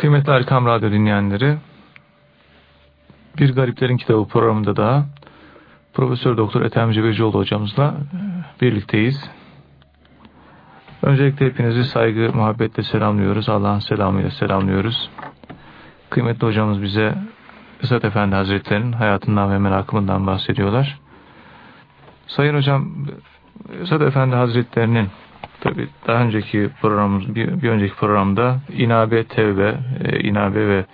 Kıymetli Erkam Radyo dinleyenleri, Bir Gariplerin Kitabı programında daha Profesör Doktor Ethem Cebecioğlu hocamızla e, birlikteyiz. Öncelikle hepinizi saygı, muhabbetle selamlıyoruz. Allah'ın selamıyla selamlıyoruz. Kıymetli hocamız bize Esat Efendi Hazretleri'nin hayatından ve merakımından bahsediyorlar. Sayın hocam, Esat Efendi Hazretleri'nin tabi daha önceki programımız, bir, bir önceki programda inabe, tevbe, e, inabe ve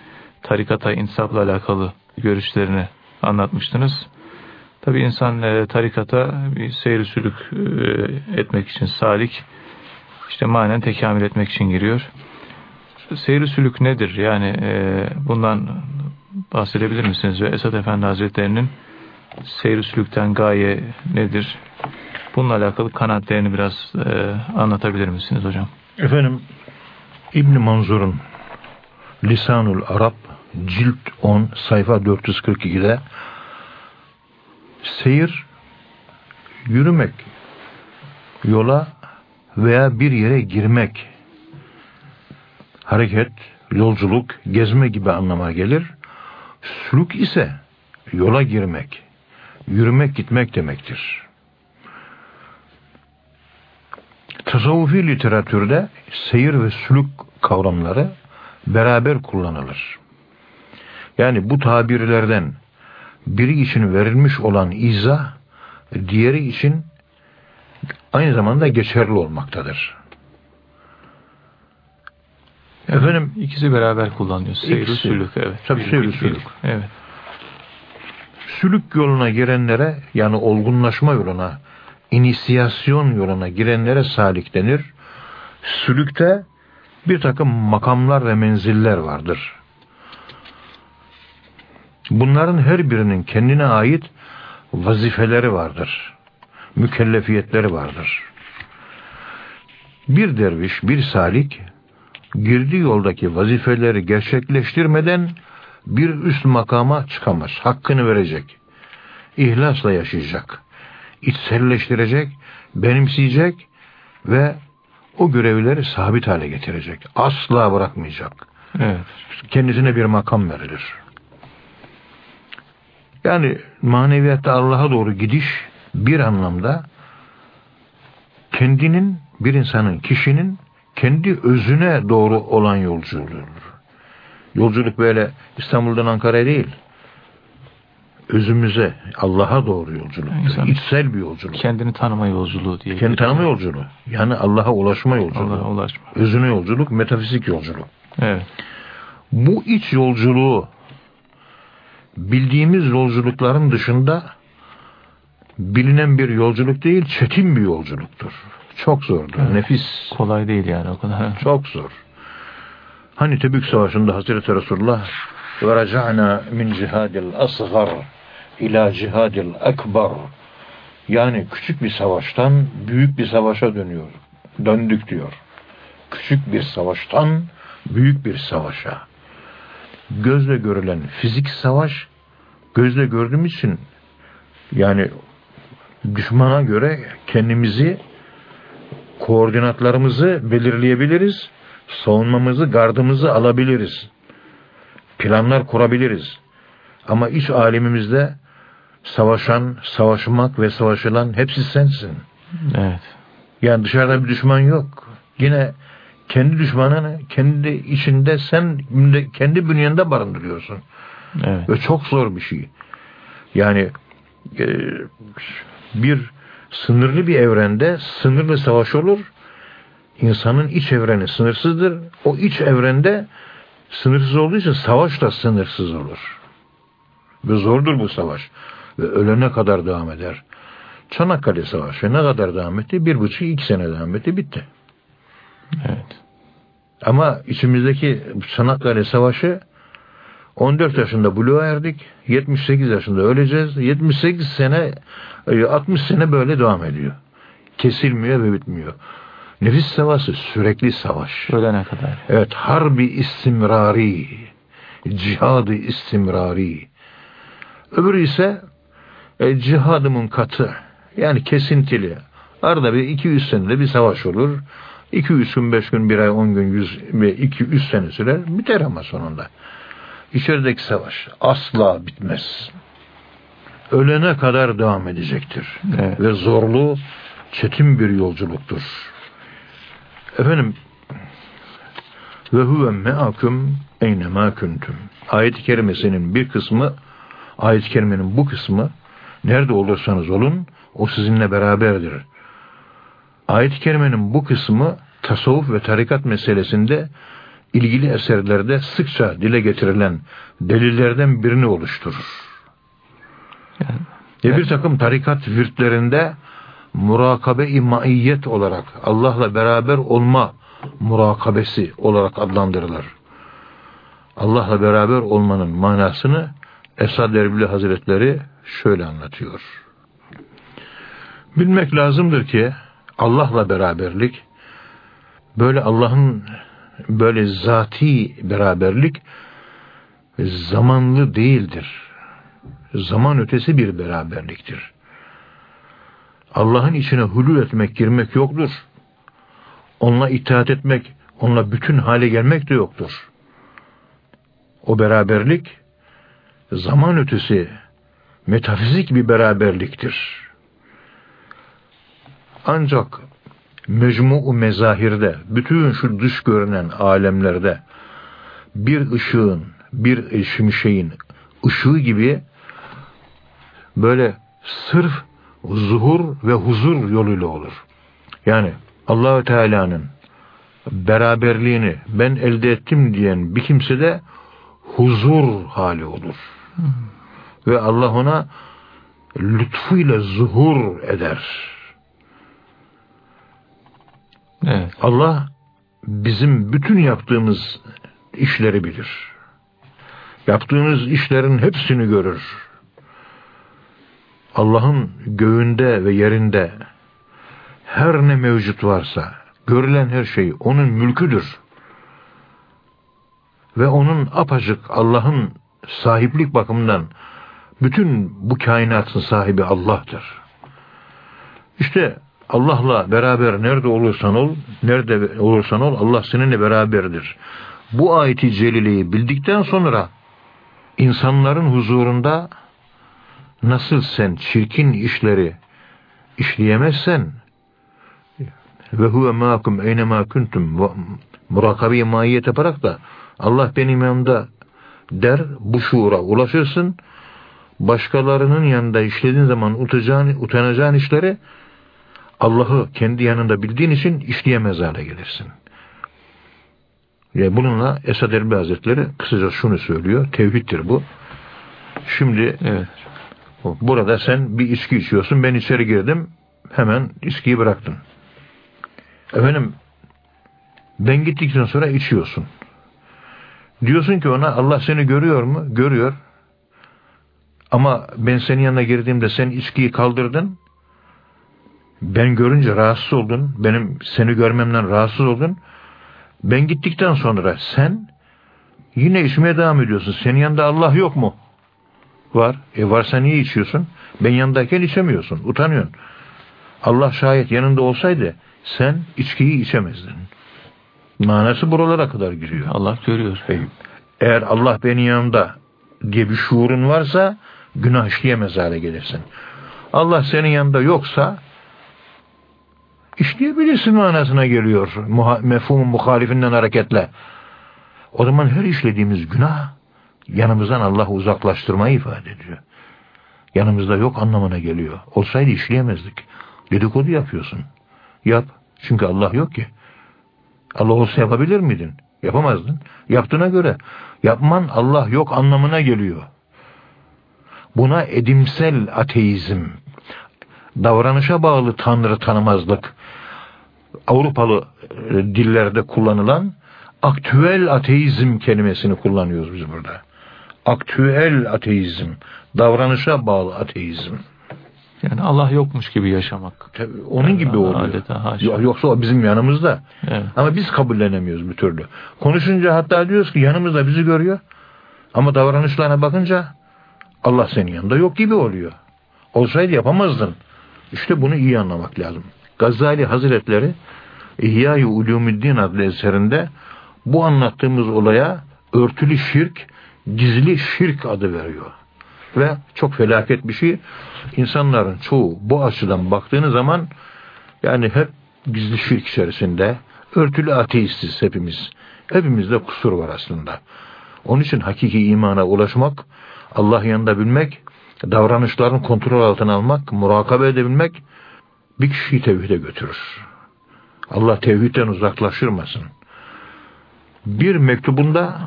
tarikata insafla alakalı görüşlerini anlatmıştınız. Tabi insan e, tarikata bir seyir sülük e, etmek için salik, işte manen tekamül etmek için giriyor. Seyir sülük nedir? Yani e, bundan bahsedebilir misiniz? Ve Esad Efendi Hazretleri'nin seyir sülükten gaye nedir? Bununla alakalı kanaatlerini biraz e, anlatabilir misiniz hocam? Efendim İbn Manzur'un Lisanul Arap cilt 10 sayfa 442'de seyir yürümek yola veya bir yere girmek hareket, yolculuk, gezme gibi anlama gelir. Sülük ise yola girmek, yürümek, gitmek demektir. Tasavvufi literatürde seyir ve sülük kavramları beraber kullanılır. Yani bu tabirlerden biri için verilmiş olan izah, diğeri için aynı zamanda geçerli olmaktadır. Efendim ikisi beraber kullanıyor. Seyir sülük evet. Tabii seyir sülük. Evet. Sülük yoluna girenlere yani olgunlaşma yoluna, inisiyasyon yoluna girenlere salik denir. Sülükte bir takım makamlar ve menziller vardır. Bunların her birinin kendine ait vazifeleri vardır. Mükellefiyetleri vardır. Bir derviş, bir salik girdiği yoldaki vazifeleri gerçekleştirmeden bir üst makama çıkamaz. Hakkını verecek. İhlasla yaşayacak. İçselleştirecek, benimseyecek ve o görevleri sabit hale getirecek. Asla bırakmayacak. Evet. Kendisine bir makam verilir. Yani maneviyatta Allah'a doğru gidiş bir anlamda kendinin, bir insanın, kişinin kendi özüne doğru olan yolculuğudur. Yolculuk böyle İstanbul'dan Ankara'ya değil. Özümüze, Allah'a doğru yolculuk. İnsan İçsel bir yolculuk. Kendini tanıma yolculuğu diye. Kendi tanıma yolculuğu. Yani Allah'a ulaşma yolculuğu. Allah'a ulaşma. Özüne yolculuk, metafizik yolculuk. Evet. Bu iç yolculuğu bildiğimiz yolculukların dışında bilinen bir yolculuk değil, çetin bir yolculuktur. Çok zordur, Evet. nefis. Kolay değil yani o kadar. Çok zor. Hani Tebük Savaşı'nda Hazreti Resulullah ve raca'na min cihadil asgar ila cihadil ekber yani küçük bir savaştan büyük bir savaşa dönüyor. Döndük diyor. Küçük bir savaştan büyük bir savaşa. Gözle görülen fizik savaş gözle gördüğümüz için yani düşmana göre kendimizi koordinatlarımızı belirleyebiliriz. Savunmamızı, gardımızı alabiliriz. Planlar kurabiliriz. Ama iç alemimizde savaşan, savaşmak ve savaşılan hepsi sensin. Evet. Yani dışarıda bir düşman yok. Yine kendi düşmanını kendi içinde sen kendi bünyende barındırıyorsun. Evet. Ve çok zor bir şey. Yani e, bir sınırlı bir evrende sınırlı savaş olur. İnsanın iç evreni sınırsızdır. O iç evrende sınırsız olduğu için savaş da sınırsız olur. Ve zordur bu savaş. Ve ölene kadar devam eder. Çanakkale Savaşı ne kadar devam etti? Bir buçuk iki sene devam etti. Bitti. Evet. Ama içimizdeki Çanakkale Savaşı 14 yaşında buluğa erdik. 78 yaşında öleceğiz. 78 sene 60 sene böyle devam ediyor. Kesilmiyor ve bitmiyor. Nefis savaşı sürekli savaş. Ölene kadar. Evet harbi istimrari. Cihadı istimrari. Öbürü ise e, cihadımın katı. Yani kesintili. Arada bir 200 senede bir savaş olur. 2 üç gün, beş gün, bir ay, on gün, yüz ve iki, üç sene sürer. Biter ama sonunda. İçerideki savaş asla bitmez. Ölene kadar devam edecektir. Evet. Ve zorlu, çetin bir yolculuktur. Efendim ve huve me'akum eynemâ kuntum. Ayet-i kerimesinin bir kısmı, ayet-i kerimenin bu kısmı nerede olursanız olun o sizinle beraberdir. Ayet-i kerimenin bu kısmı tasavvuf ve tarikat meselesinde ilgili eserlerde sıkça dile getirilen delillerden birini oluşturur. Yani, Ve bir takım tarikat virtlerinde murakabe-i maiyet olarak Allah'la beraber olma murakabesi olarak adlandırılır. Allah'la beraber olmanın manasını Esad Erbil Hazretleri şöyle anlatıyor. Bilmek lazımdır ki Allah'la beraberlik böyle Allah'ın böyle zati beraberlik zamanlı değildir. Zaman ötesi bir beraberliktir. Allah'ın içine hulul etmek, girmek yoktur. Onunla itaat etmek, onunla bütün hale gelmek de yoktur. O beraberlik zaman ötesi metafizik bir beraberliktir. Ancak mecmu mezahirde, bütün şu dış görünen alemlerde bir ışığın, bir şimşeğin ışığı gibi böyle sırf zuhur ve huzur yoluyla olur. Yani Allahü Teala'nın beraberliğini ben elde ettim diyen bir kimse de huzur hali olur. Ve Allah ona lütfuyla zuhur eder. evet. Allah bizim bütün yaptığımız işleri bilir. Yaptığımız işlerin hepsini görür. Allah'ın göğünde ve yerinde her ne mevcut varsa görülen her şey onun mülküdür. Ve onun apacık Allah'ın sahiplik bakımından bütün bu kainatın sahibi Allah'tır. İşte Allah'la beraber nerede olursan ol, nerede olursan ol Allah seninle beraberdir. Bu ayeti celileyi bildikten sonra insanların huzurunda nasıl sen çirkin işleri işleyemezsen ve huve mâkum eyne mâ kuntum murakabi mahiyet yaparak da Allah benim yanımda der bu şuura ulaşırsın başkalarının yanında işlediğin zaman utacağın, utanacağın işleri Allah'ı kendi yanında bildiğin için işleyemez hale gelirsin. Yani bununla Esad Erbil Hazretleri kısaca şunu söylüyor. Tevhiddir bu. Şimdi Evet. burada sen bir içki içiyorsun. Ben içeri girdim. Hemen içkiyi bıraktın. Efendim ben gittikten sonra içiyorsun. Diyorsun ki ona Allah seni görüyor mu? Görüyor. Ama ben senin yanına girdiğimde sen içkiyi kaldırdın. Ben görünce rahatsız oldun. Benim seni görmemden rahatsız oldun. Ben gittikten sonra sen yine içmeye devam ediyorsun. Senin yanında Allah yok mu? Var. E varsa niye içiyorsun? Ben yanındayken içemiyorsun. Utanıyorsun. Allah şayet yanında olsaydı sen içkiyi içemezdin. Manası buralara kadar giriyor. Allah görüyor. E, Eğer Allah benim yanımda diye bir şuurun varsa günah işleyemez hale gelirsin. Allah senin yanında yoksa işleyebilirsin manasına geliyor. Mefhumun muhalifinden hareketle. O zaman her işlediğimiz günah yanımızdan Allah'ı uzaklaştırmayı ifade ediyor. Yanımızda yok anlamına geliyor. Olsaydı işleyemezdik. Dedikodu yapıyorsun. Yap. Çünkü Allah yok ki. Allah olsa yapabilir miydin? Yapamazdın. Yaptığına göre yapman Allah yok anlamına geliyor. Buna edimsel ateizm, davranışa bağlı tanrı tanımazlık, Avrupalı e, dillerde kullanılan aktüel ateizm kelimesini kullanıyoruz biz burada. Aktüel ateizm, davranışa bağlı ateizm. Yani Allah yokmuş gibi yaşamak. Tabii onun gibi oluyor. Adeta haşa. Yoksa o bizim yanımızda. Evet. Ama biz kabullenemiyoruz bir türlü. Konuşunca hatta diyoruz ki yanımızda bizi görüyor. Ama davranışlarına bakınca Allah senin yanında yok gibi oluyor. Olsaydı yapamazdın. İşte bunu iyi anlamak lazım. Gazali Hazretleri İhya-i Ulumuddin adlı eserinde bu anlattığımız olaya örtülü şirk, gizli şirk adı veriyor. Ve çok felaket bir şey. İnsanların çoğu bu açıdan baktığınız zaman yani hep gizli şirk içerisinde örtülü ateistiz hepimiz. Hepimizde kusur var aslında. Onun için hakiki imana ulaşmak, Allah yanında bilmek, davranışların kontrol altına almak, murakabe edebilmek bir kişiyi tevhide götürür. Allah tevhidden uzaklaşırmasın. Bir mektubunda.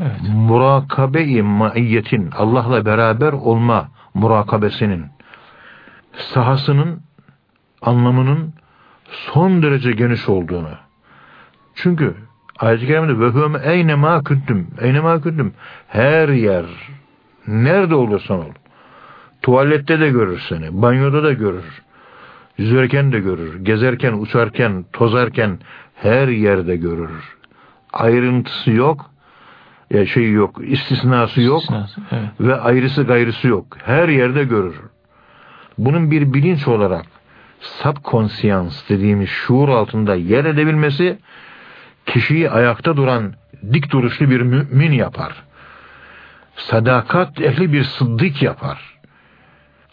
Evet. murakabe-i maiyetin, Allah'la beraber olma murakabesinin sahasının anlamının son derece geniş olduğunu. Çünkü ayet-i kerimede ve hum eyne ma kuntum, eyne ma kuntum her yer nerede olursan ol. Tuvalette de görür seni, banyoda da görür. Yüzerken de görür, gezerken, uçarken, tozarken her yerde görür. Ayrıntısı yok, ya şey yok, istisnası yok İstisnası, evet. ve ayrısı gayrısı yok. Her yerde görür. Bunun bir bilinç olarak subconscious dediğimiz şuur altında yer edebilmesi kişiyi ayakta duran dik duruşlu bir mümin yapar. Sadakat ehli bir sıddık yapar.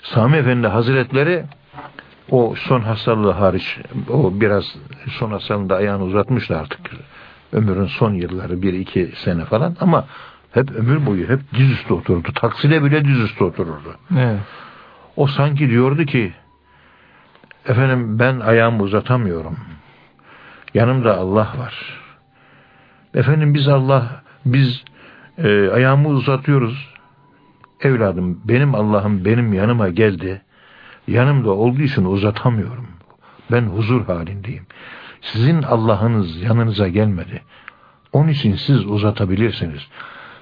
Sami Efendi Hazretleri o son hastalığı hariç o biraz son hastalığında ayağını uzatmıştı artık. Ömrün son yılları bir iki sene falan ama hep ömür boyu hep dizüstü otururdu. Takside bile dizüstü otururdu. Evet. O sanki diyordu ki efendim ben ayağımı uzatamıyorum. Yanımda Allah var. Efendim biz Allah biz e, ayağımı uzatıyoruz. Evladım benim Allah'ım benim yanıma geldi. Yanımda olduğu için uzatamıyorum. Ben huzur halindeyim. Sizin Allah'ınız yanınıza gelmedi. Onun için siz uzatabilirsiniz.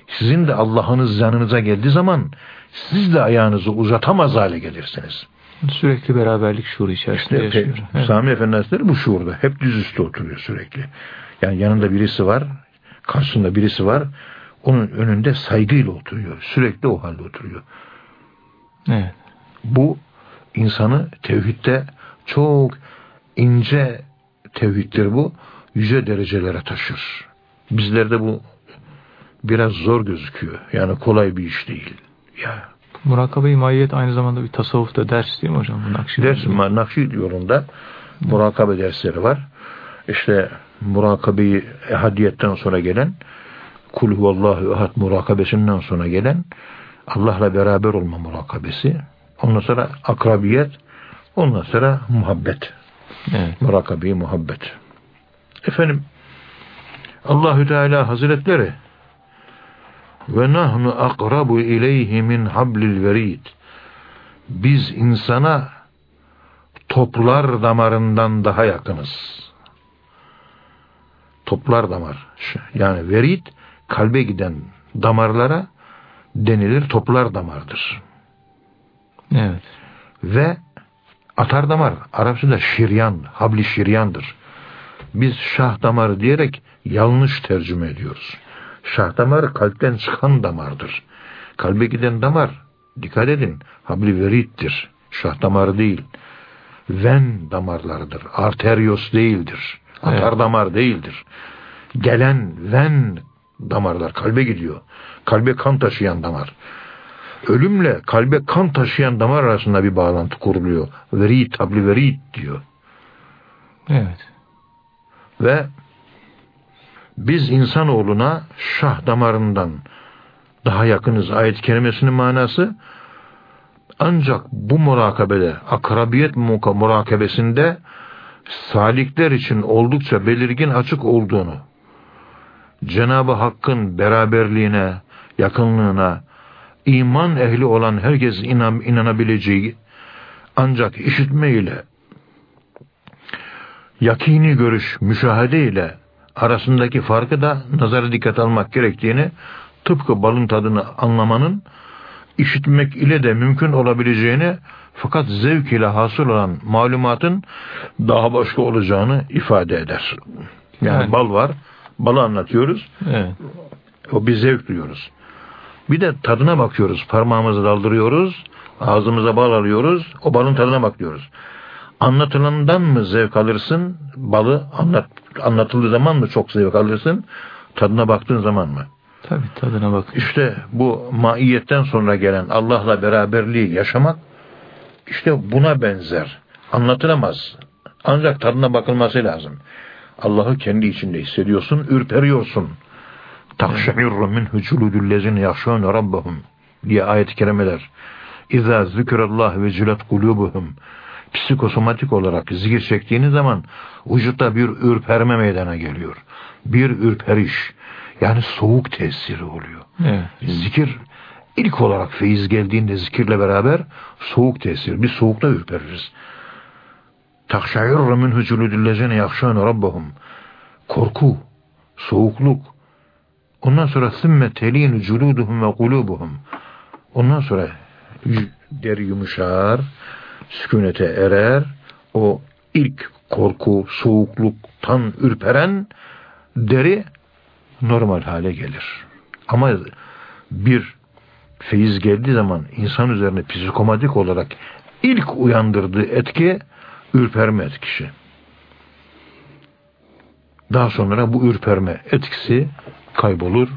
Sizin de Allah'ınız yanınıza geldiği zaman siz de ayağınızı uzatamaz hale gelirsiniz. Sürekli beraberlik şuuru içerisinde İşte yaşıyor. Evet. Sami Efendi Hazretleri bu şuurda. Hep düzüstü oturuyor sürekli. Yani yanında birisi var, karşısında birisi var. Onun önünde saygıyla oturuyor. Sürekli o halde oturuyor. Evet. Bu insanı tevhidde çok ince tevhiddir bu. Yüce derecelere taşır. Bizlerde bu biraz zor gözüküyor. Yani kolay bir iş değil. Ya Murakabe-i mahiyet aynı zamanda bir tasavvuf da ders değil mi hocam? Bu Nakşibendi. ders Nakşi yolunda murakabe dersleri var. İşte murakabeyi ehadiyetten sonra gelen kul huvallahu ehad murakabesinden sonra gelen Allah'la beraber olma murakabesi. Ondan sonra akrabiyet, ondan sonra muhabbet. Evet. Murakabe muhabbet. Efendim Allahü Teala Hazretleri ve nahnu akrabu ileyhi min hablil verid. Biz insana toplar damarından daha yakınız. Toplar damar. Yani verid kalbe giden damarlara denilir toplar damardır. Evet. Ve atar damar Arapçada şiryan, habli şiryandır. Biz şah damarı diyerek yanlış tercüme ediyoruz. Şah damarı kalpten çıkan damardır. Kalbe giden damar, dikkat edin, habli verittir. Şah damarı değil. Ven damarlarıdır. Arterios değildir. Atar Evet. damar değildir. Gelen ven damarlar kalbe gidiyor. Kalbe kan taşıyan damar. Ölümle kalbe kan taşıyan damar arasında bir bağlantı kuruluyor. Verit, habli verit diyor. Evet. Ve biz insanoğluna şah damarından daha yakınız ayet-i kerimesinin manası ancak bu murakabede akrabiyet murakabesinde salikler için oldukça belirgin açık olduğunu Cenab-ı Hakk'ın beraberliğine, yakınlığına iman ehli olan herkes inan, inanabileceği ancak işitme ile yakini görüş, müşahede ile arasındaki farkı da nazara dikkat almak gerektiğini tıpkı balın tadını anlamanın işitmek ile de mümkün olabileceğini fakat zevk ile hasıl olan malumatın daha başka olacağını ifade eder. Yani Evet. bal var, balı anlatıyoruz, Evet. o bir zevk duyuyoruz. Bir de tadına bakıyoruz, parmağımızı daldırıyoruz, ağzımıza bal alıyoruz, o balın tadına bakıyoruz. Anlatılandan mı zevk alırsın? Balı anlat, anlatıldığı zaman mı çok zevk alırsın? Tadına baktığın zaman mı? Tabii tadına bak. İşte bu maiyetten sonra gelen Allah'la beraberliği yaşamak işte buna benzer. Anlatılamaz. Ancak tadına bakılması lazım. Allah'ı kendi içinde hissediyorsun, ürperiyorsun. Takşe'irru minhu culudüllezine yakşûne rabbahum diye ayet-i kerimeler. İzâ zükürallah ve cület kulubuhum psikosomatik olarak zikir çektiğiniz zaman vücutta bir ürperme meydana geliyor. Bir ürperiş. Yani soğuk tesiri oluyor. Evet. Zikir ilk olarak feyiz geldiğinde zikirle beraber soğuk tesir. Biz soğukta ürpeririz. Takşayırru minhu culudillezine yakşâne rabbahum. Korku, soğukluk. Ondan sonra sümme telînu culuduhum ve kulubuhum. Ondan sonra deri yumuşar, sükunete erer. O ilk korku, soğukluktan ürperen deri normal hale gelir. Ama bir feyiz geldiği zaman insan üzerine psikomatik olarak ilk uyandırdığı etki ürperme etkisi. Daha sonra bu ürperme etkisi kaybolur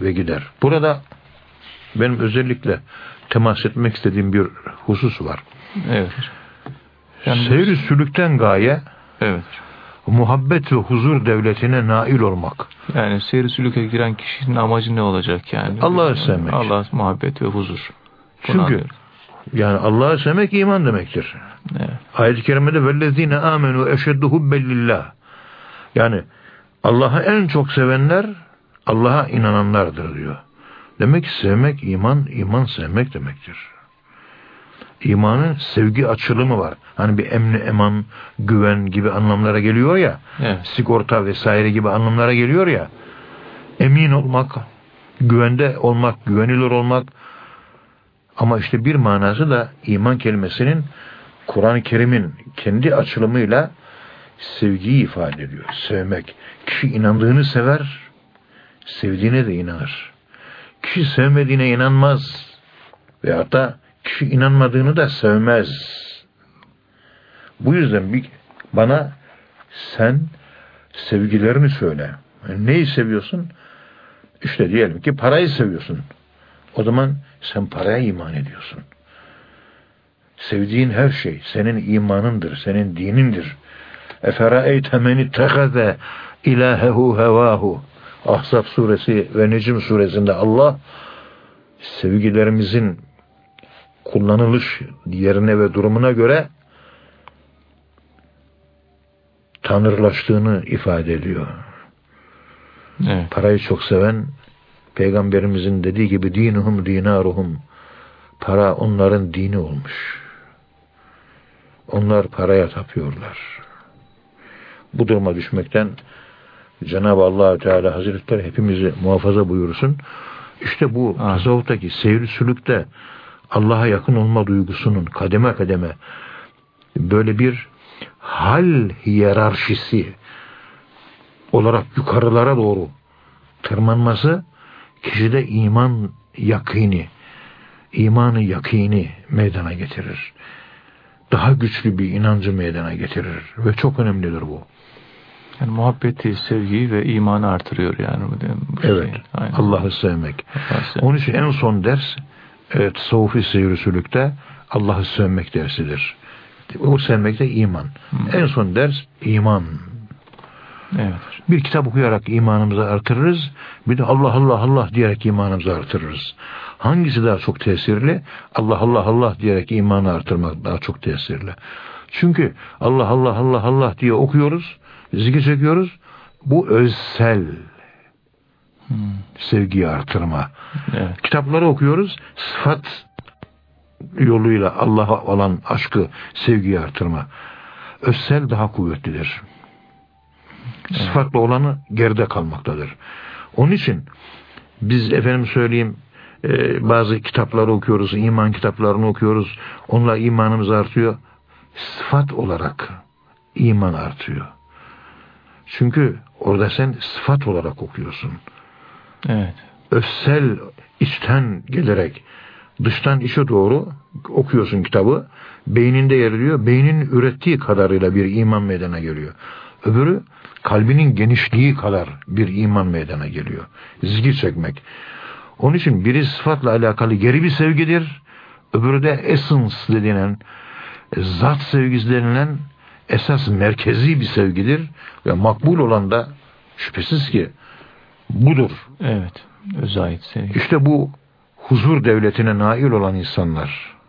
ve gider. Burada benim özellikle temas etmek istediğim bir husus var. Evet. Yani Seyri sülükten gaye evet. muhabbet ve huzur devletine nail olmak. Yani seyri sülüke giren kişinin amacı ne olacak yani? Allah'ı sevmek. Allah muhabbet ve huzur. Bunu Çünkü anlıyorum. Yani Allah'ı sevmek iman demektir. Evet. Ayet-i kerimede vellezine amenu eşeddu hubbellillah. Yani Allah'ı en çok sevenler Allah'a inananlardır diyor. Demek ki sevmek iman, iman sevmek demektir. İmanın sevgi açılımı var. Hani bir emni, eman, güven gibi anlamlara geliyor ya. Evet. Sigorta vesaire gibi anlamlara geliyor ya. Emin olmak, güvende olmak, güvenilir olmak. Ama işte bir manası da iman kelimesinin Kur'an-ı Kerim'in kendi açılımıyla sevgiyi ifade ediyor. Sevmek. Kişi inandığını sever, sevdiğine de inanır. Kişi sevmediğine inanmaz. Veyahut da kişi inanmadığını da sevmez. Bu yüzden bir, bana sen sevgilerini söyle. Yani neyi seviyorsun? İşte diyelim ki parayı seviyorsun. O zaman sen paraya iman ediyorsun. Sevdiğin her şey senin imanındır, senin dinindir. Eferaeyte men ittehaze ilahehu hevahu. Ahzab suresi ve Necim suresinde Allah sevgilerimizin kullanılış yerine ve durumuna göre tanrılaştığını ifade ediyor. Evet. Parayı çok seven peygamberimizin dediği gibi dinuhum dinaruhum para onların dini olmuş. Onlar paraya tapıyorlar. Bu duruma düşmekten Cenab-ı allah Teala Hazretleri hepimizi muhafaza buyursun. İşte bu ha. tasavvuftaki seyir sülükte Allah'a yakın olma duygusunun kademe kademe böyle bir hal hiyerarşisi olarak yukarılara doğru tırmanması kişide iman yakini, imanı yakini meydana getirir. Daha güçlü bir inancı meydana getirir ve çok önemlidir bu. Yani muhabbeti, sevgiyi ve imanı artırıyor yani. Bu, bu evet. Şey. Allah'ı sevmek. Allah sevmek. Onun için en son ders evet, tasavvufi seyir Allah'ı sevmek dersidir. O sevmek de iman. Hı. En son ders iman. Evet. Bir kitap okuyarak imanımızı artırırız. Bir de Allah Allah Allah diyerek imanımızı artırırız. Hangisi daha çok tesirli? Allah Allah Allah diyerek imanı artırmak daha çok tesirli. Çünkü Allah Allah Allah Allah diye okuyoruz, zikir çekiyoruz. Bu özsel hmm. sevgiyi artırma. Evet. Kitapları okuyoruz, sıfat yoluyla Allah'a olan aşkı, sevgiyi artırma. Özsel daha kuvvetlidir. Evet. Sıfatlı olanı geride kalmaktadır. Onun için biz efendim söyleyeyim e, bazı kitapları okuyoruz, iman kitaplarını okuyoruz. Onunla imanımız artıyor. Sıfat olarak iman artıyor. Çünkü orada sen sıfat olarak okuyorsun. Evet. Özsel içten gelerek dıştan içe doğru okuyorsun kitabı. Beyninde yer ediyor. Beynin ürettiği kadarıyla bir iman meydana geliyor. Öbürü kalbinin genişliği kadar bir iman meydana geliyor. Zikir çekmek. Onun için biri sıfatla alakalı geri bir sevgidir. Öbürü de essence denilen zat sevgisi denilen esas merkezi bir sevgidir. Ve makbul olan da şüphesiz ki budur. Evet. Özayet sevgi. İşte bu huzur devletine nail olan insanlar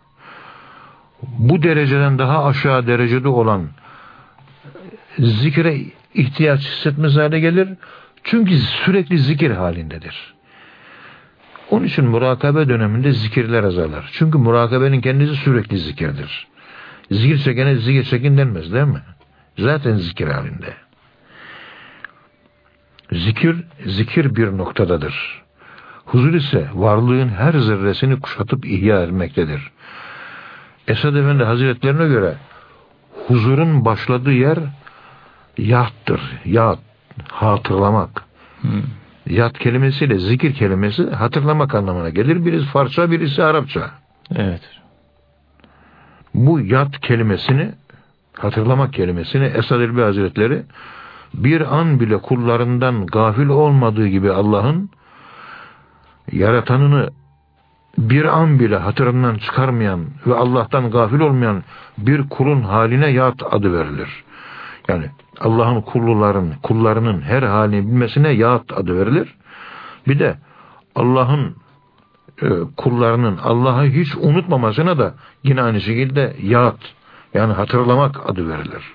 bu dereceden daha aşağı derecede olan zikre ihtiyaç hissetmez hale gelir. Çünkü sürekli zikir halindedir. Onun için murakabe döneminde zikirler azalır. Çünkü murakabenin kendisi sürekli zikirdir. Zikir çekene zikir çekin denmez değil mi? Zaten zikir halinde. Zikir, zikir bir noktadadır. Huzur ise varlığın her zerresini kuşatıp ihya etmektedir. Esad Efendi Hazretlerine göre huzurun başladığı yer yattır. Yat, hatırlamak. Hmm. Yat kelimesiyle zikir kelimesi hatırlamak anlamına gelir. Birisi Farsça, birisi Arapça. Evet. Bu yat kelimesini, hatırlamak kelimesini Esad Elbi Hazretleri bir an bile kullarından gafil olmadığı gibi Allah'ın yaratanını bir an bile hatırından çıkarmayan ve Allah'tan gafil olmayan bir kulun haline yat adı verilir. Yani Allah'ın kulluların, kullarının her halini bilmesine yat adı verilir. Bir de Allah'ın e, kullarının Allah'ı hiç unutmamasına da yine aynı şekilde yat yani hatırlamak adı verilir.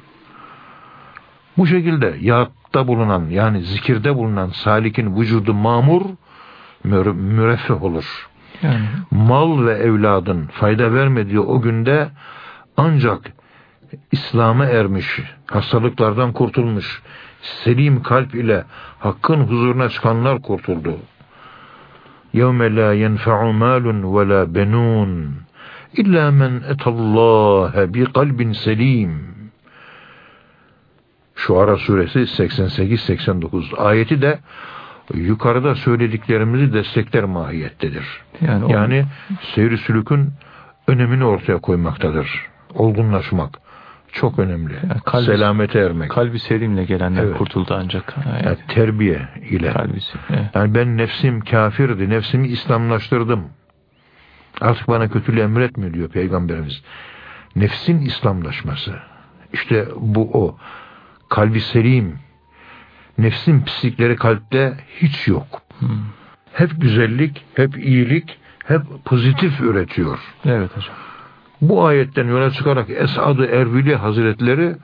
Bu şekilde yatta bulunan yani zikirde bulunan salikin vücudu mamur müreffeh olur. Yani. Mal ve evladın fayda vermediği o günde ancak İslam'a ermiş, hastalıklardan kurtulmuş, selim kalp ile hakkın huzuruna çıkanlar kurtuldu. يَوْمَ لَا يَنْفَعُ مَالٌ وَلَا بَنُونَ إِلَّا مَنْ اَتَى اللّٰهَ بِقَلْبٍ سَلِيمٍ Şuara suresi 88-89 ayeti de yukarıda söylediklerimizi destekler mahiyettedir. Yani, yani seyri sülükün önemini ortaya koymaktadır. Olgunlaşmak çok önemli. Yani kalbi, Selamete ermek. Kalbi selimle gelenler evet. kurtuldu ancak. Evet. Yani terbiye ile. Kalbisi, evet. Yani ben nefsim kafirdi, nefsimi İslamlaştırdım. Artık bana kötülüğü emretmiyor diyor Peygamberimiz. Nefsin İslamlaşması. İşte bu o. Kalbi selim, nefsin pislikleri kalpte hiç yok. Hmm. Hep güzellik, hep iyilik, hep pozitif üretiyor. Evet hocam. Bu ayetten yola çıkarak Esad-ı Ervili Hazretleri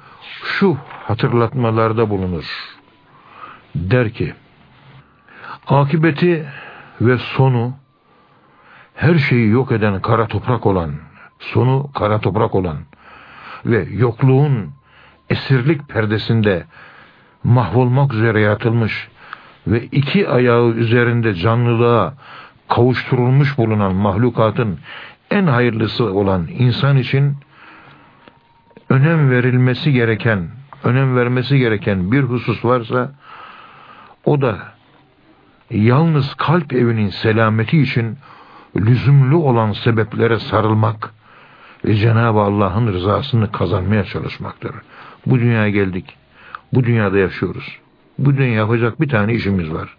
şu hatırlatmalarda bulunur. Der ki, akibeti ve sonu her şeyi yok eden kara toprak olan, sonu kara toprak olan ve yokluğun esirlik perdesinde mahvolmak üzere yaratılmış ve iki ayağı üzerinde canlılığa kavuşturulmuş bulunan mahlukatın en hayırlısı olan insan için önem verilmesi gereken, önem vermesi gereken bir husus varsa o da yalnız kalp evinin selameti için lüzumlu olan sebeplere sarılmak ve Cenab-ı Allah'ın rızasını kazanmaya çalışmaktır. Bu dünyaya geldik. Bu dünyada yaşıyoruz. Bu dünya yapacak bir tane işimiz var.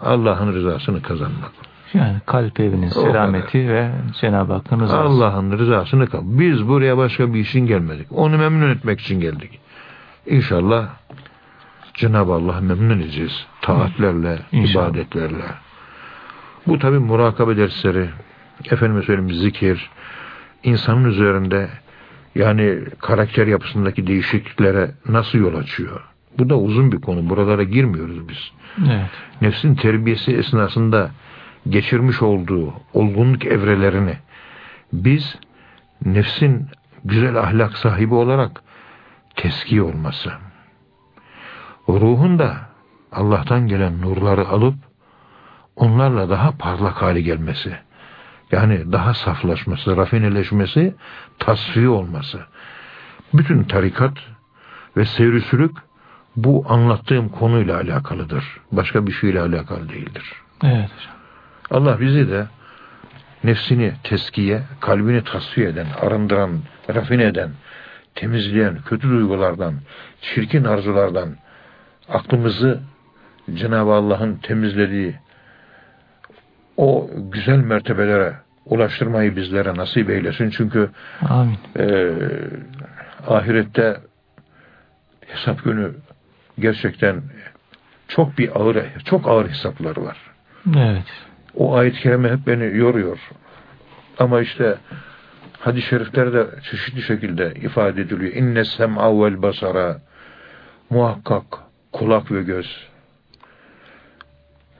Allah'ın rızasını kazanmak. Yani kalp evinin selameti ve Cenab-ı Hakk'ın rızası. Allah'ın rızasını kazanmak. Biz buraya başka bir işin gelmedik. Onu memnun etmek için geldik. İnşallah Cenab-ı Allah memnun edeceğiz. Taatlerle, İnşallah. ibadetlerle. Bu tabi murakabe dersleri, efendime söyleyeyim zikir, insanın üzerinde yani karakter yapısındaki değişikliklere nasıl yol açıyor? Bu da uzun bir konu. Buralara girmiyoruz biz. Evet. Nefsin terbiyesi esnasında geçirmiş olduğu olgunluk evrelerini biz nefsin güzel ahlak sahibi olarak teski olması, ruhun da Allah'tan gelen nurları alıp onlarla daha parlak hale gelmesi, yani daha saflaşması, rafineleşmesi, tasfiye olması. Bütün tarikat ve seyri bu anlattığım konuyla alakalıdır. Başka bir şeyle alakalı değildir. Evet hocam. Allah bizi de nefsini teskiye, kalbini tasfiye eden, arındıran, rafine eden, temizleyen, kötü duygulardan, çirkin arzulardan, aklımızı Cenab-ı Allah'ın temizlediği o güzel mertebelere ulaştırmayı bizlere nasip eylesin. Çünkü Amin. E, ahirette hesap günü gerçekten çok bir ağır, çok ağır hesaplar var. Evet. O ayet-i kerime hep beni yoruyor. Ama işte hadis-i şeriflerde çeşitli şekilde ifade ediliyor. İnne sem'a vel basara muhakkak kulak ve göz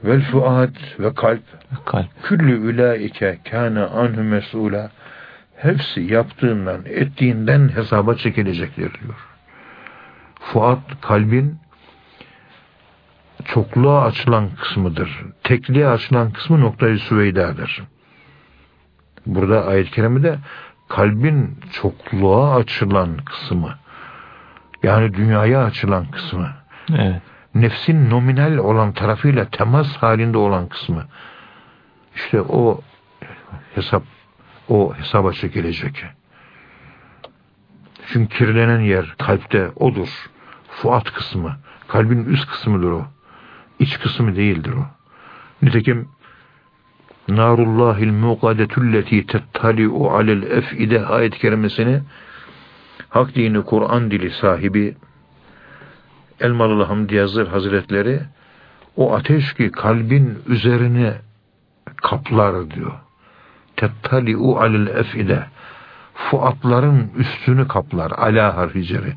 vel fuad ve kalp kalp küllü ülaike kâne anhu mes'ula hepsi yaptığından, ettiğinden hesaba çekilecektir diyor. Fuat kalbin çokluğa açılan kısmıdır. Tekliğe açılan kısmı noktayı süveydadır. Burada ayet-i kerimede kalbin çokluğa açılan kısmı yani dünyaya açılan kısmı evet. nefsin nominal olan tarafıyla temas halinde olan kısmı işte o hesap o hesaba çekilecek. Çünkü kirlenen yer kalpte odur. Fuat kısmı. Kalbin üst kısmıdır o. İç kısmı değildir o. Nitekim Narullahil muqadetulleti tettali'u alel ef'ide ayet kerimesini Hak dini Kur'an dili sahibi Elmalılı Hamdi Yazır Hazretleri o ateş ki kalbin üzerine kaplar diyor. Tettali'u alel ef'ide fuatların üstünü kaplar. Ala harficeri.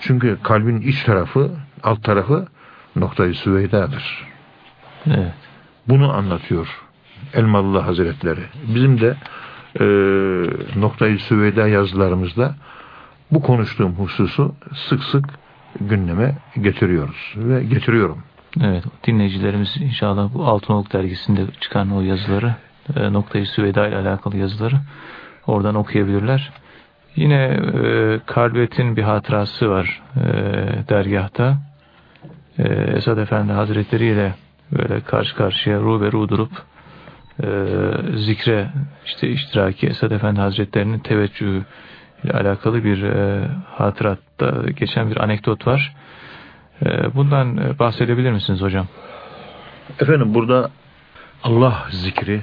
Çünkü kalbin iç tarafı, alt tarafı noktayı süveydadır. Evet. Bunu anlatıyor Elmalılı Hazretleri. Bizim de e, noktayı süveyda yazılarımızda bu konuştuğum hususu sık sık gündeme getiriyoruz ve getiriyorum. Evet, dinleyicilerimiz inşallah bu Altınoluk dergisinde çıkan o yazıları, e, noktayı süveda ile alakalı yazıları oradan okuyabilirler. Yine e, Kalbet'in bir hatırası var e, dergahta. E, Esad Efendi Hazretleri ile böyle karşı karşıya ruberu durup e, zikre işte iştiraki Esad Efendi Hazretleri'nin teveccühü ile alakalı bir e, hatıratta geçen bir anekdot var. E, bundan e, bahsedebilir misiniz hocam? Efendim burada Allah zikri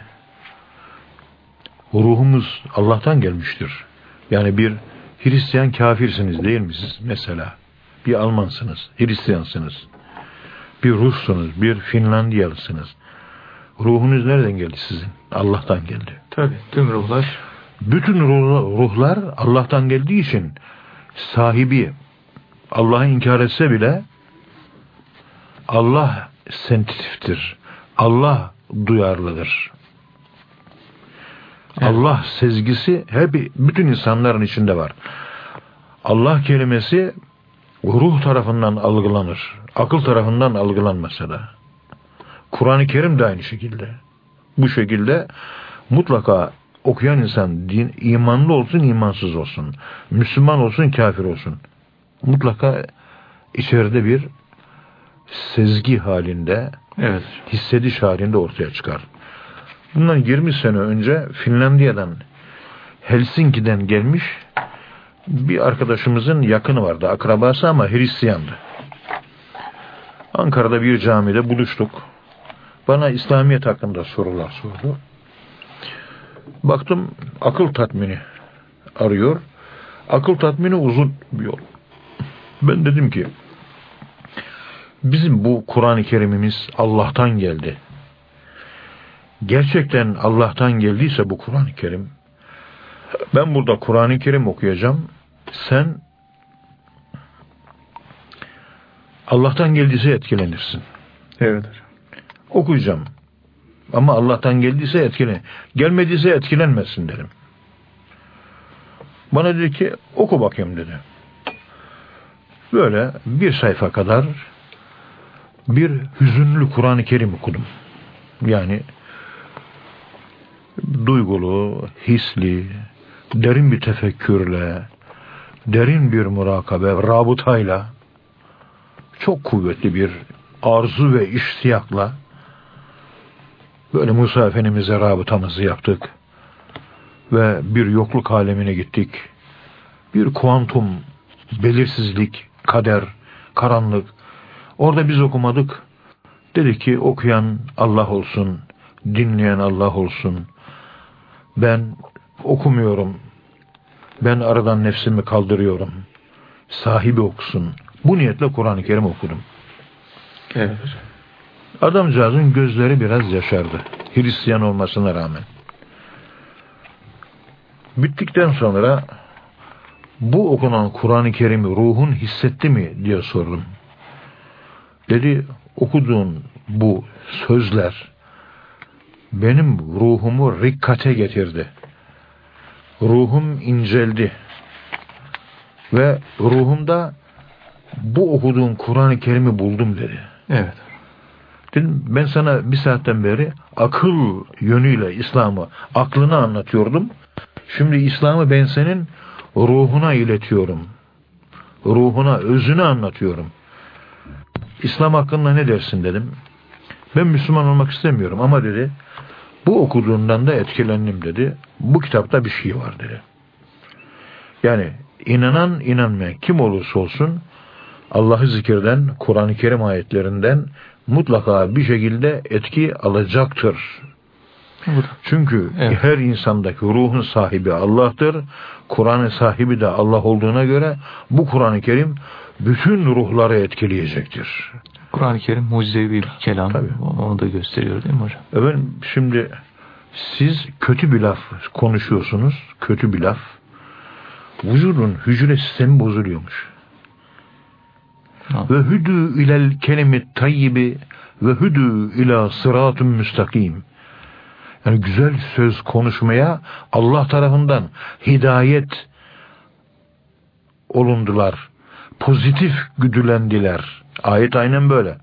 ruhumuz Allah'tan gelmiştir. Yani bir Hristiyan kafirsiniz değil mi siz mesela? Bir Almansınız, Hristiyansınız. Bir Russunuz, bir Finlandiyalısınız. Ruhunuz nereden geldi sizin? Allah'tan geldi. Tabii, tüm ruhlar. Bütün ruhlar Allah'tan geldiği için sahibi Allah'ı inkar etse bile Allah sensitiftir. Allah duyarlıdır. Evet. Allah sezgisi hep bütün insanların içinde var. Allah kelimesi ruh tarafından algılanır. Akıl tarafından algılanmasa da. Kur'an-ı Kerim de aynı şekilde. Bu şekilde mutlaka okuyan insan din, imanlı olsun imansız olsun. Müslüman olsun kafir olsun. Mutlaka içeride bir sezgi halinde evet. hissediş halinde ortaya çıkar. Bundan 20 sene önce Finlandiya'dan Helsinki'den gelmiş bir arkadaşımızın yakını vardı. Akrabası ama Hristiyandı. Ankara'da bir camide buluştuk. Bana İslamiyet hakkında sorular sordu. Baktım akıl tatmini arıyor. Akıl tatmini uzun bir yol. Ben dedim ki bizim bu Kur'an-ı Kerimimiz Allah'tan geldi. Gerçekten Allah'tan geldiyse bu Kur'an-ı Kerim ben burada Kur'an-ı Kerim okuyacağım. Sen Allah'tan geldiyse etkilenirsin. Evet hocam. Okuyacağım. Ama Allah'tan geldiyse etkilen. Gelmediyse etkilenmesin dedim. Bana dedi ki oku bakayım dedi. Böyle bir sayfa kadar bir hüzünlü Kur'an-ı Kerim okudum. Yani duygulu, hisli, derin bir tefekkürle, derin bir murakabe, rabıtayla, çok kuvvetli bir arzu ve iştiyakla Böyle Musa Efendimiz'e rabıtamızı yaptık. Ve bir yokluk alemine gittik. Bir kuantum, belirsizlik, kader, karanlık. Orada biz okumadık. Dedi ki okuyan Allah olsun, dinleyen Allah olsun. Ben okumuyorum. Ben aradan nefsimi kaldırıyorum. Sahibi okusun. Bu niyetle Kur'an-ı Kerim okudum. Evet. Adamcağızın gözleri biraz yaşardı. Hristiyan olmasına rağmen. Bittikten sonra bu okunan Kur'an-ı Kerim'i ruhun hissetti mi diye sordum. Dedi okuduğun bu sözler benim ruhumu rikkate getirdi. Ruhum inceldi. Ve ruhumda bu okuduğun Kur'an-ı Kerim'i buldum dedi. Evet. Dedim ben sana bir saatten beri akıl yönüyle İslam'ı, aklını anlatıyordum. Şimdi İslam'ı ben senin ruhuna iletiyorum. Ruhuna, özünü anlatıyorum. İslam hakkında ne dersin dedim. Ben Müslüman olmak istemiyorum ama dedi bu okuduğundan da etkilendim dedi. Bu kitapta bir şey var dedi. Yani inanan inanmayan kim olursa olsun Allah'ı zikirden, Kur'an-ı Kerim ayetlerinden mutlaka bir şekilde etki alacaktır. Çünkü evet. her insandaki ruhun sahibi Allah'tır. Kur'an'ın sahibi de Allah olduğuna göre bu Kur'an-ı Kerim bütün ruhları etkileyecektir. Kur'an-ı Kerim mucizevi bir kelam. Tabii. Onu da gösteriyor değil mi hocam? Efendim şimdi siz kötü bir laf konuşuyorsunuz. Kötü bir laf. Vücudun hücre sistemi bozuluyormuş. Ve hüdü ilel kelimi tayyibi ve hüdü ila sıratun müstakim. Yani güzel söz konuşmaya Allah tarafından hidayet olundular. Pozitif güdülendiler. Ayet aynen böyle.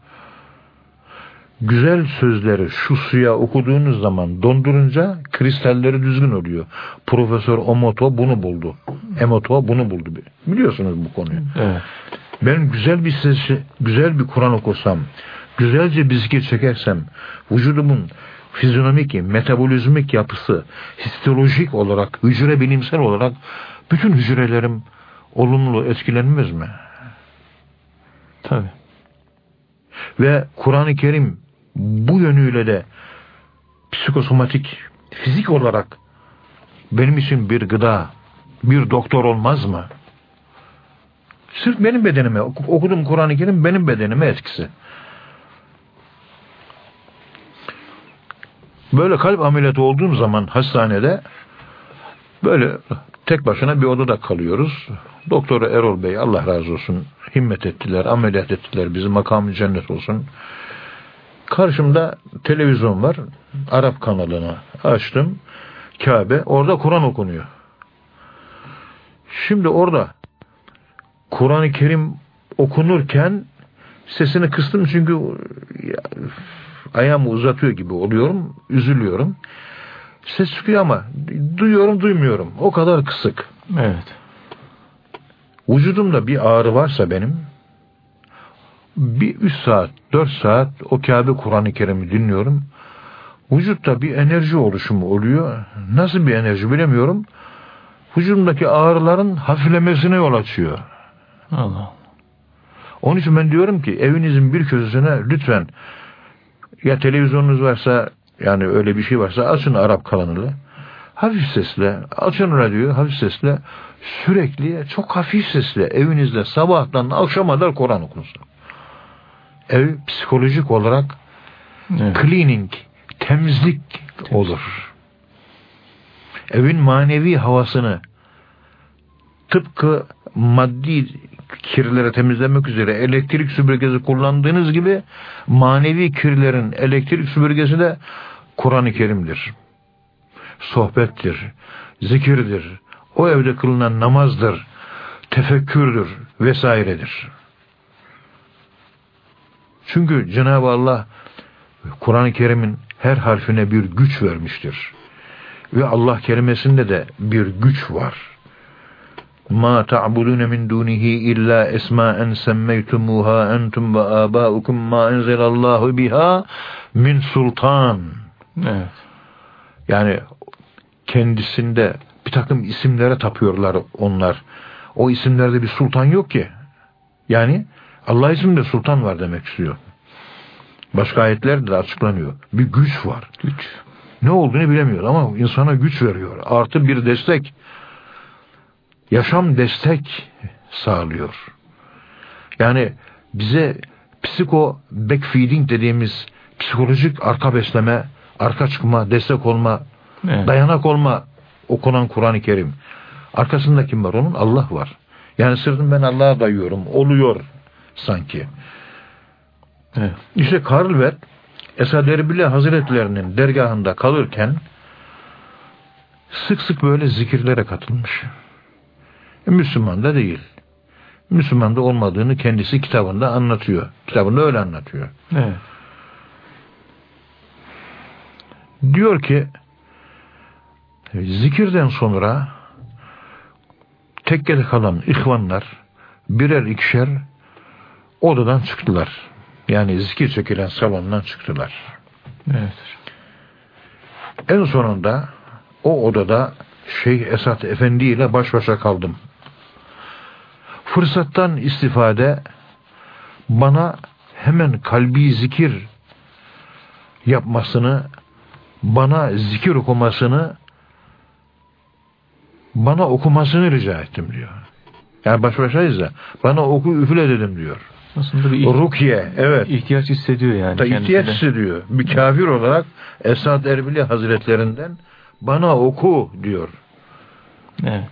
Güzel sözleri şu suya okuduğunuz zaman dondurunca kristalleri düzgün oluyor. Profesör Omoto bunu buldu. Emoto bunu buldu. Biliyorsunuz bu konuyu. Evet. Ben güzel bir sesi, güzel bir Kur'an okusam, güzelce bir zikir çekersem, vücudumun fizyonomik, metabolizmik yapısı, histolojik olarak, hücre bilimsel olarak bütün hücrelerim olumlu etkilenmez mi? Tabi. Ve Kur'an-ı Kerim bu yönüyle de psikosomatik, fizik olarak benim için bir gıda, bir doktor olmaz mı? Sırf benim bedenime, okudum Kur'an-ı Kerim benim bedenime etkisi. Böyle kalp ameliyatı olduğum zaman hastanede böyle tek başına bir odada kalıyoruz. Doktoru Erol Bey Allah razı olsun himmet ettiler, ameliyat ettiler bizi makamı cennet olsun. Karşımda televizyon var. Arap kanalını açtım. Kabe. Orada Kur'an okunuyor. Şimdi orada Kur'an-ı Kerim okunurken sesini kıstım çünkü ayağımı uzatıyor gibi oluyorum. Üzülüyorum. Ses çıkıyor ama duyuyorum duymuyorum. O kadar kısık. Evet. Vücudumda bir ağrı varsa benim bir üç saat, dört saat o Kabe Kur'an-ı Kerim'i dinliyorum. Vücutta bir enerji oluşumu oluyor. Nasıl bir enerji bilemiyorum. Vücudumdaki ağrıların hafiflemesine yol açıyor. Allah. Onun için ben diyorum ki evinizin bir köşesine lütfen ya televizyonunuz varsa yani öyle bir şey varsa açın Arap kanalını. Hafif sesle, açın radyoyu hafif sesle sürekli çok hafif sesle evinizde sabahtan akşama kadar Kur'an okunsun. Ev psikolojik olarak evet. cleaning, temizlik olur. Evin manevi havasını tıpkı maddi kirleri temizlemek üzere elektrik süpürgesi kullandığınız gibi manevi kirlerin elektrik süpürgesi de Kur'an-ı Kerim'dir. Sohbettir, zikirdir, o evde kılınan namazdır, tefekkürdür vesairedir. Çünkü Cenab-ı Allah Kur'an-ı Kerim'in her harfine bir güç vermiştir. Ve Allah kelimesinde de bir güç var. Ma ta'budun min dunihi illa esma'en semmeytumuha entum ve abaukum ma enzelallahu biha min sultan. Evet. Yani kendisinde bir takım isimlere tapıyorlar onlar. O isimlerde bir sultan yok ki. Yani Allah isminde sultan var demek istiyor. Başka ayetlerde de açıklanıyor. Bir güç var. Güç. Ne olduğunu bilemiyor ama insana güç veriyor. Artı bir destek. Yaşam destek sağlıyor. Yani bize psiko backfeeding dediğimiz psikolojik arka besleme, arka çıkma, destek olma, Evet. dayanak olma okunan Kur'an-ı Kerim. Arkasında kim var onun? Allah var. Yani sırtım ben Allah'a dayıyorum. Oluyor sanki. Evet. İşte Karlvet Esad Erbil Hazretlerinin dergahında kalırken sık sık böyle zikirlere katılmış. E, Müslüman da değil. Müslüman da olmadığını kendisi kitabında anlatıyor. Kitabında öyle anlatıyor. Evet. Diyor ki zikirden sonra tekkede kalan ihvanlar birer ikişer odadan çıktılar. Yani zikir çekilen salondan çıktılar. Evet. En sonunda o odada Şeyh Esat Efendi ile baş başa kaldım. Fırsattan istifade bana hemen kalbi zikir yapmasını, bana zikir okumasını, bana okumasını rica ettim diyor. Yani baş başayız da bana oku üfle dedim diyor. Aslında bir Rukiye, evet. ihtiyaç hissediyor yani. Da ihtiyaç hissediyor. Bir kafir olarak Esad Erbili Hazretlerinden bana oku diyor. Evet.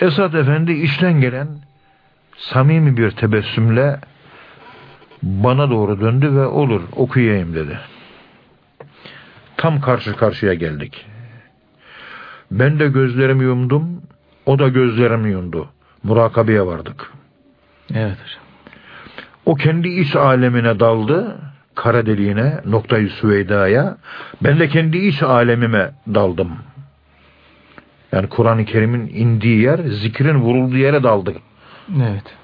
Esad Efendi işten gelen samimi bir tebessümle bana doğru döndü ve olur okuyayım dedi. Tam karşı karşıya geldik. Ben de gözlerimi yumdum, o da gözlerimi yumdu. Murakabeye vardık. Evet hocam. O kendi iç alemine daldı, kara deliğine, noktayı Süveyda'ya. Ben de kendi iç alemime daldım. Yani Kur'an-ı Kerim'in indiği yer, zikrin vurulduğu yere daldık. Evet.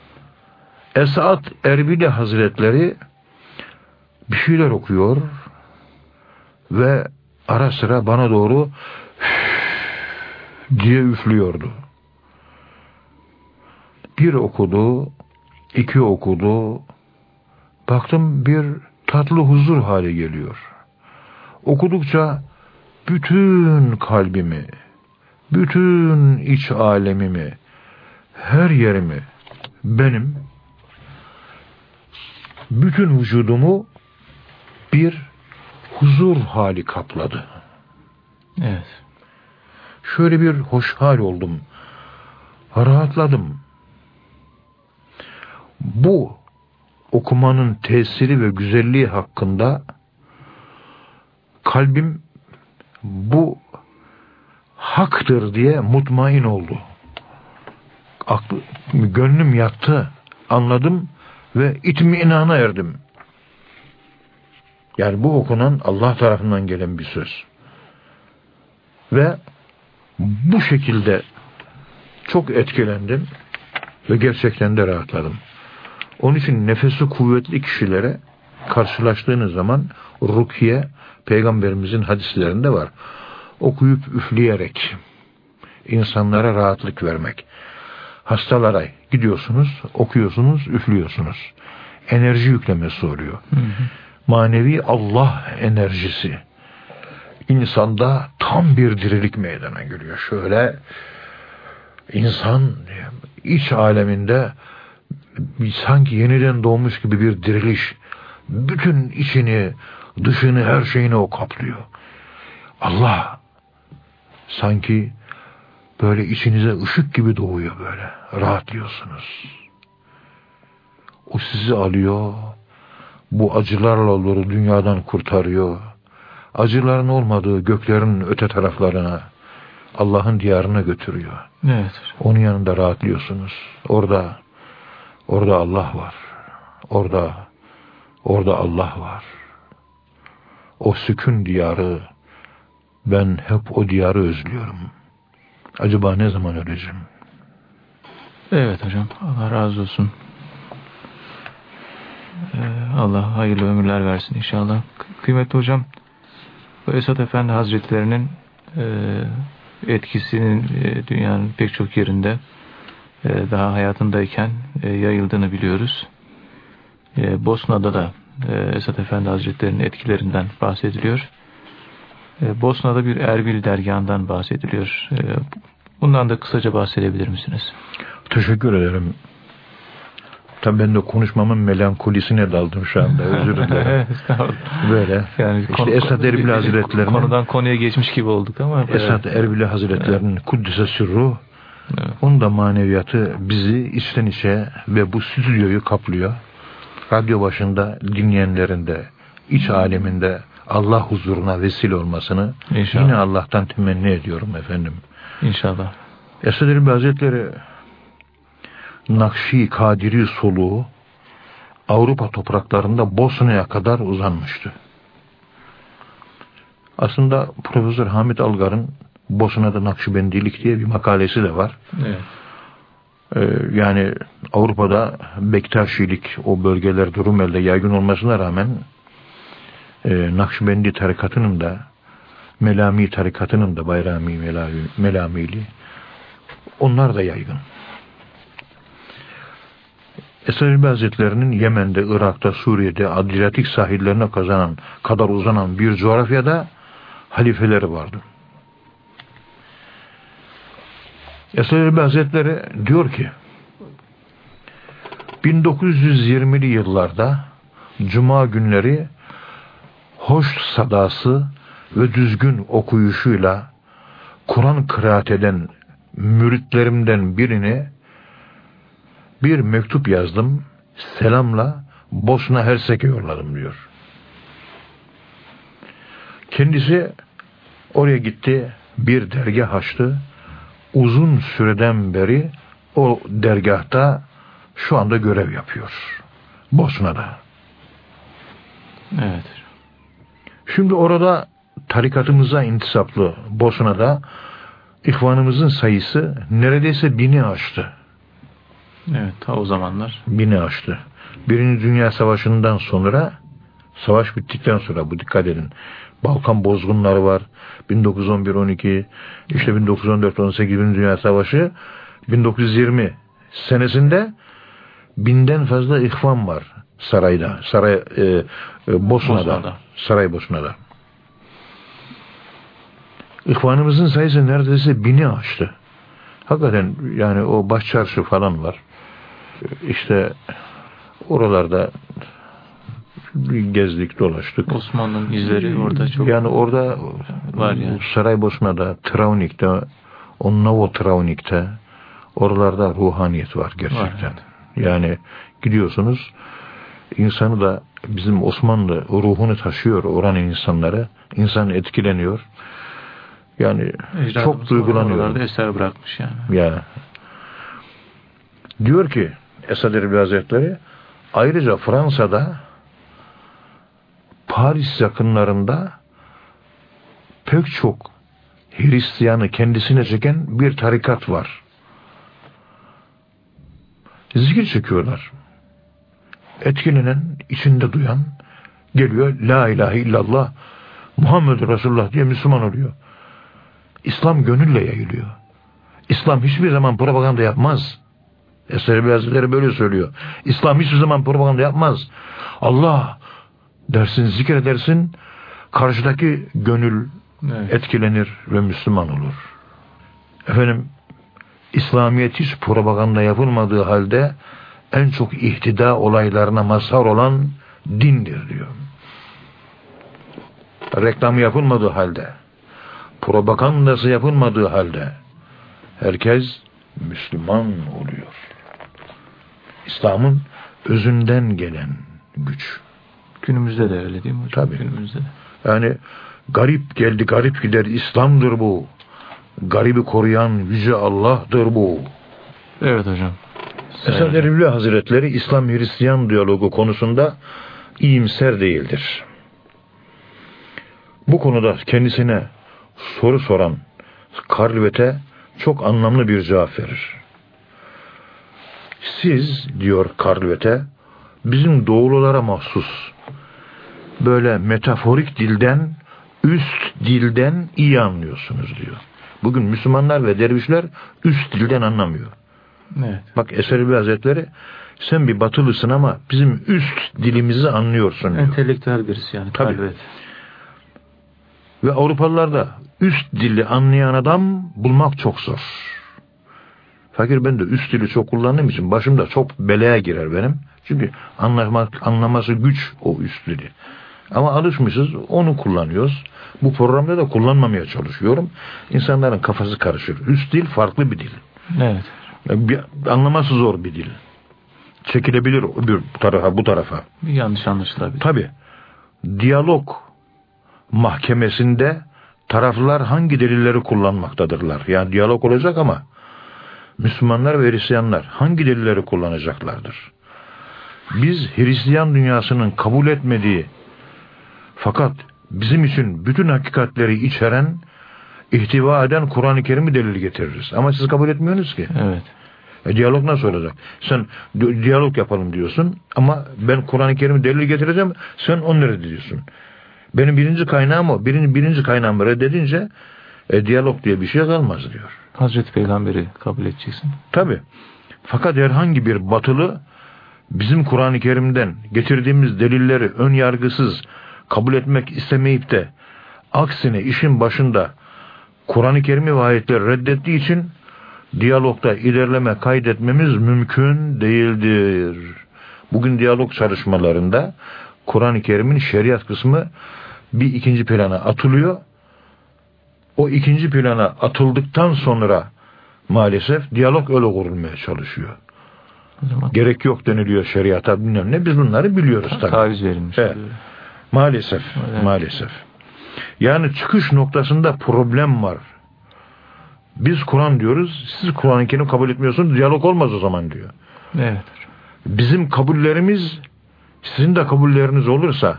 Esat Erbili Hazretleri bir şeyler okuyor ve ara sıra bana doğru diye üflüyordu. Bir okudu, iki okudu. Baktım bir tatlı huzur hali geliyor. Okudukça bütün kalbimi, bütün iç alemimi, her yerimi, benim, bütün vücudumu bir huzur hali kapladı. Evet. Şöyle bir hoş hal oldum. Rahatladım. Bu okumanın tesiri ve güzelliği hakkında kalbim bu haktır diye mutmain oldu. Aklı, gönlüm yattı, anladım ve itminana erdim. Yani bu okunan Allah tarafından gelen bir söz. Ve bu şekilde çok etkilendim ve gerçekten de rahatladım. Onun için nefesi kuvvetli kişilere karşılaştığınız zaman rukiye peygamberimizin hadislerinde var. Okuyup üfleyerek insanlara rahatlık vermek. Hastalara gidiyorsunuz, okuyorsunuz, üflüyorsunuz. Enerji yüklemesi oluyor. Hı hı. Manevi Allah enerjisi insanda tam bir dirilik meydana geliyor. Şöyle insan iç aleminde sanki yeniden doğmuş gibi bir diriliş. Bütün içini, dışını, her şeyini o kaplıyor. Allah sanki böyle içinize ışık gibi doğuyor böyle. Rahatlıyorsunuz. O sizi alıyor. Bu acılarla dolu dünyadan kurtarıyor. Acıların olmadığı göklerin öte taraflarına Allah'ın diyarına götürüyor. Evet. Onun yanında rahatlıyorsunuz. Orada orada Allah var. Orada orada Allah var. O sükun diyarı ben hep o diyarı özlüyorum. Acaba ne zaman öleceğim? Evet hocam. Allah razı olsun. Ee, Allah hayırlı ömürler versin inşallah. Kı- Kıymetli hocam Esat Efendi Hazretlerinin e, etkisinin e, dünyanın pek çok yerinde e, daha hayatındayken yayıldığını biliyoruz. Bosna'da da e, Esat Efendi Hazretleri'nin etkilerinden bahsediliyor. E, Bosna'da bir Erbil dergahından bahsediliyor. E, bundan da kısaca bahsedebilir misiniz? Teşekkür ederim. Tabii ben de konuşmamın melankolisine daldım şu anda. Özür dilerim. Böyle. Yani işte konu, Esad Erbil Hazretleri'nin konudan konuya geçmiş gibi olduk ama Esad Erbil Hazretleri'nin evet. Kuddise Sürruh evet. onun da maneviyatı bizi içten içe ve bu stüdyoyu kaplıyor. Radyo başında dinleyenlerin de iç aleminde Allah huzuruna vesile olmasını İnşallah. yine Allah'tan temenni ediyorum efendim. İnşallah. Esad Erbil Hazretleri Nakşi Kadiri soluğu Avrupa topraklarında Bosna'ya kadar uzanmıştı. Aslında Profesör Hamit Algar'ın Bosna'da Nakşibendilik diye bir makalesi de var. Evet. Ee, yani Avrupa'da Bektaşilik o bölgeler durum elde yaygın olmasına rağmen e, Nakşibendi tarikatının da Melami tarikatının da Bayrami Melami, Melamili onlar da yaygın. Esad Hazretleri'nin Yemen'de, Irak'ta, Suriye'de Adriyatik sahillerine kazanan, kadar uzanan bir coğrafyada halifeleri vardı. Esad Hazretleri diyor ki 1920'li yıllarda Cuma günleri hoş sadası ve düzgün okuyuşuyla Kur'an kıraat eden müritlerimden birini bir mektup yazdım. Selamla Bosna Hersek'e yolladım diyor. Kendisi oraya gitti. Bir dergah açtı. Uzun süreden beri o dergahta şu anda görev yapıyor. Bosna'da. Evet. Şimdi orada tarikatımıza intisaplı Bosna'da ihvanımızın sayısı neredeyse bini aştı. Evet ta o zamanlar. Bini aştı. Birinci Dünya Savaşı'ndan sonra savaş bittikten sonra bu dikkat edin. Balkan bozgunları var. 1911-12 işte 1914-18 Birinci Dünya Savaşı 1920 senesinde binden fazla ihvan var sarayda. Saray e, e, Bosna'da, Bosna'da. Saray Bosna'da. İhvanımızın sayısı neredeyse bini aştı. Hakikaten yani o baş çarşı falan var işte oralarda gezdik dolaştık. Osmanlı'nın izleri orada çok yani orada var yani. Saraybosna'da, Travnik'te, Onnovo Travnik'te oralarda ruhaniyet var gerçekten. Var, evet. Yani gidiyorsunuz insanı da bizim Osmanlı ruhunu taşıyor oranın insanları. İnsan etkileniyor. Yani Ecdadımız çok duygulanıyor. Eser bırakmış yani. Ya. Diyor ki Esad Erbil Hazretleri ayrıca Fransa'da Paris yakınlarında pek çok Hristiyanı kendisine çeken bir tarikat var. Zikir çekiyorlar. Etkilenen, içinde duyan geliyor La ilahe illallah Muhammed Resulullah diye Müslüman oluyor. İslam gönülle yayılıyor. İslam hiçbir zaman propaganda yapmaz. Eseri Hazretleri böyle söylüyor. İslam hiçbir zaman propaganda yapmaz. Allah dersin, zikredersin, karşıdaki gönül evet. etkilenir ve Müslüman olur. Efendim, İslamiyet hiç propaganda yapılmadığı halde en çok ihtida olaylarına mazhar olan dindir diyor. Reklamı yapılmadığı halde, propagandası yapılmadığı halde herkes Müslüman oluyor. İslam'ın özünden gelen güç. Günümüzde de öyle değil mi hocam? Tabii. Günümüzde de. Yani garip geldi garip gider İslam'dır bu. Garibi koruyan yüce Allah'tır bu. Evet hocam. Esad Erbil Hazretleri İslam Hristiyan diyalogu konusunda iyimser değildir. Bu konuda kendisine soru soran Karlvet'e çok anlamlı bir cevap verir. Siz diyor Karlvet'e bizim doğululara mahsus böyle metaforik dilden üst dilden iyi anlıyorsunuz diyor. Bugün Müslümanlar ve dervişler üst dilden anlamıyor. Evet. Bak Eserbi Hazretleri sen bir batılısın ama bizim üst dilimizi anlıyorsun diyor. Entelektüel birisi yani. Tabii. kalbet. Ve Avrupalılarda üst dili anlayan adam bulmak çok zor. Fakir ben de üst dili çok kullandığım için başımda çok belaya girer benim. Çünkü anlamak, anlaması güç o üst dili. Ama alışmışız onu kullanıyoruz. Bu programda da kullanmamaya çalışıyorum. İnsanların kafası karışır. Üst dil farklı bir dil. Evet. Bir, anlaması zor bir dil. Çekilebilir öbür tarafa bu tarafa. Bir yanlış anlaşılabilir. Tabi diyalog mahkemesinde taraflar hangi delilleri kullanmaktadırlar? Yani diyalog olacak ama Müslümanlar ve Hristiyanlar hangi delilleri kullanacaklardır? Biz Hristiyan dünyasının kabul etmediği fakat bizim için bütün hakikatleri içeren, ihtiva eden Kur'an-ı Kerim'i delil getiririz. Ama siz kabul etmiyorsunuz ki. Evet. E, diyalog nasıl olacak? Sen di- diyalog yapalım diyorsun ama ben Kur'an-ı Kerim'i delil getireceğim sen onu reddediyorsun. Benim birinci kaynağım o. Birinci, birinci kaynağımı reddedince e, diyalog diye bir şey kalmaz diyor. Hazreti Peygamber'i kabul edeceksin. Tabi. Fakat herhangi bir batılı bizim Kur'an-ı Kerim'den getirdiğimiz delilleri ön yargısız kabul etmek istemeyip de aksine işin başında Kur'an-ı Kerim'i ve ayetleri reddettiği için diyalogda ilerleme kaydetmemiz mümkün değildir. Bugün diyalog çalışmalarında Kur'an-ı Kerim'in şeriat kısmı bir ikinci plana atılıyor. O ikinci plana atıldıktan sonra maalesef diyalog öyle kurulmaya çalışıyor. O zaman Gerek yok deniliyor şeriata bilmem ne. Biz bunları biliyoruz tabii. taviz verilmiş. Evet. Maalesef, Evet. maalesef. Yani çıkış noktasında problem var. Biz Kur'an diyoruz, siz Kur'an-ı Kerim kabul etmiyorsunuz, diyalog olmaz o zaman diyor. Evet. Bizim kabullerimiz, sizin de kabulleriniz olursa,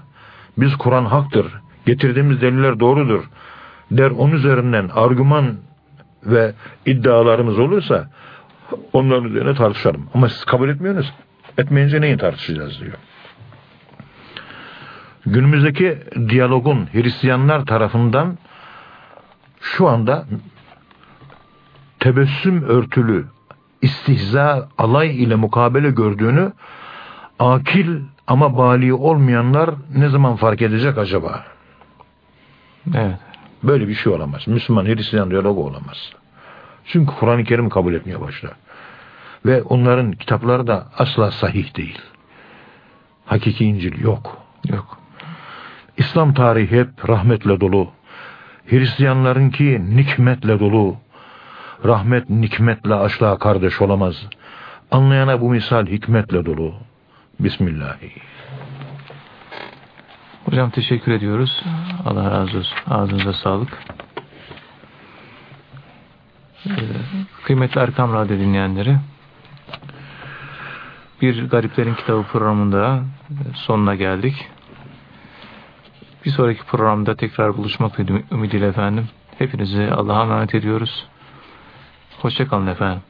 biz Kur'an haktır, getirdiğimiz deliller doğrudur der, onun üzerinden argüman ve iddialarımız olursa, onların üzerine tartışalım. Ama siz kabul etmiyorsunuz, etmeyince neyi tartışacağız diyor. Günümüzdeki diyalogun Hristiyanlar tarafından şu anda tebessüm örtülü istihza, alay ile mukabele gördüğünü akil ama bali olmayanlar ne zaman fark edecek acaba? Evet. Böyle bir şey olamaz. Müslüman Hristiyan diyalogu olamaz. Çünkü Kur'an-ı Kerim kabul etmeye başlar. Ve onların kitapları da asla sahih değil. Hakiki İncil yok. Yok. İslam tarihi hep rahmetle dolu. Hristiyanlarınki nikmetle dolu. Rahmet nikmetle asla kardeş olamaz. Anlayana bu misal hikmetle dolu. Bismillahi. Hocam teşekkür ediyoruz. Allah razı olsun. Ağzınıza sağlık. Ee, Kıymetli Erkam Radyo dinleyenleri, bir Gariplerin Kitabı programında sonuna geldik. Bir sonraki programda tekrar buluşmak ümidiyle efendim. Hepinizi Allah'a emanet ediyoruz. Hoşçakalın efendim.